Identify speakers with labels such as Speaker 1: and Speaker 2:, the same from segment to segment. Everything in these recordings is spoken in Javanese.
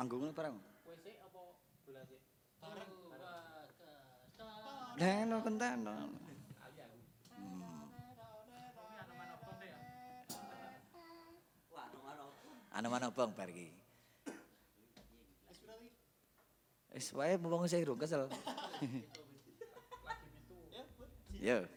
Speaker 1: Anggungnya barang.
Speaker 2: WC apa? Bareng.
Speaker 1: Deno kenteno. Anu mana bang pergi. Wis wae mumpung sing rung kesel. Yo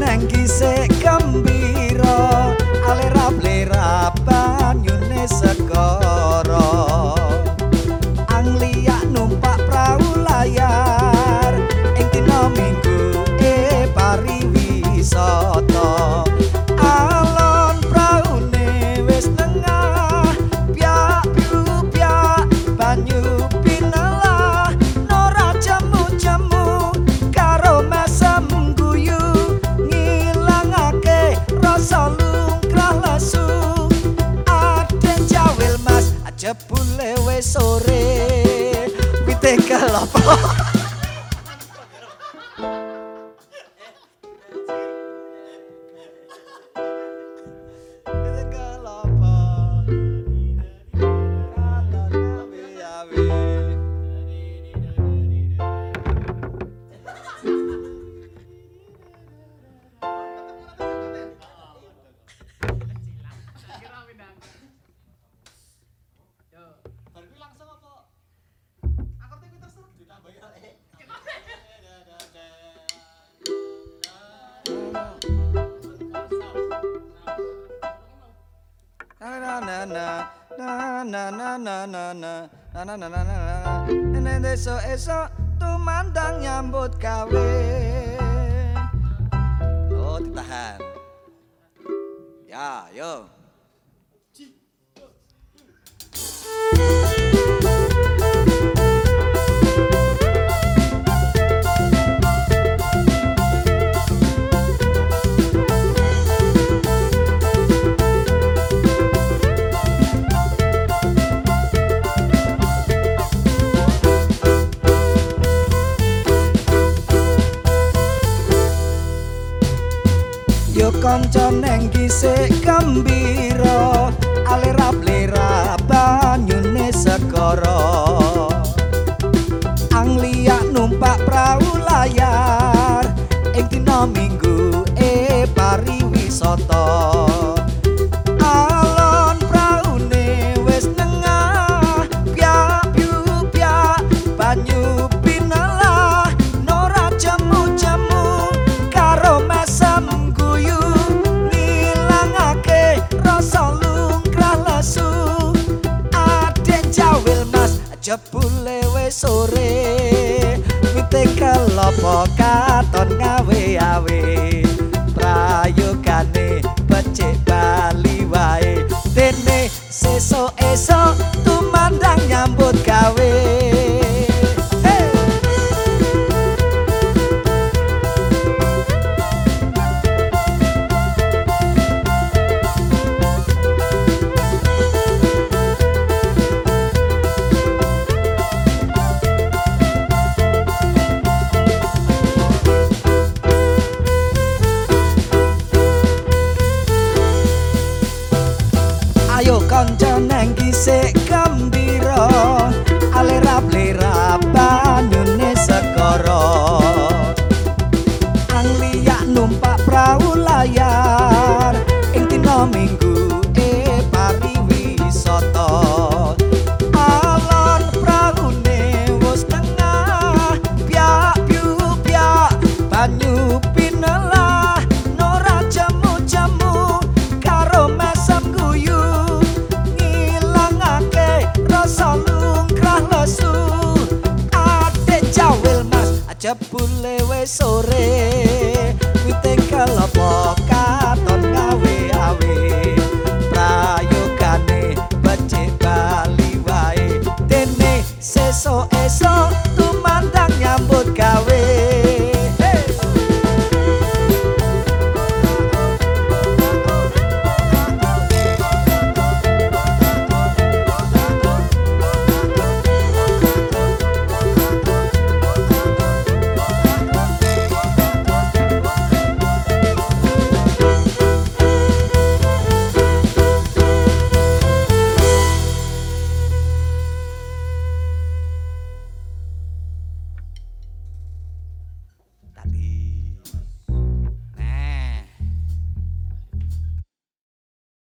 Speaker 1: नंगे jebule wis sore wite kelapa
Speaker 2: Yo.
Speaker 3: Baru kuwi langsung apa? Kuwi terus ya.
Speaker 1: na na na na na na na na na na na na na na na Nene esok esok tumandang nyambut gawe Oh ditahan Ya yo kanca neng gisik gembira. Alera blera banyune segara. Anglia numpak prau layar ing dina minggu e pariwisata sore. Wite kelapa katon ngawe-awe prayogane becik bali wae. Dene sesuk esok tumandang nyambut gawe Jebule wis sore, kuwi tekan lapor.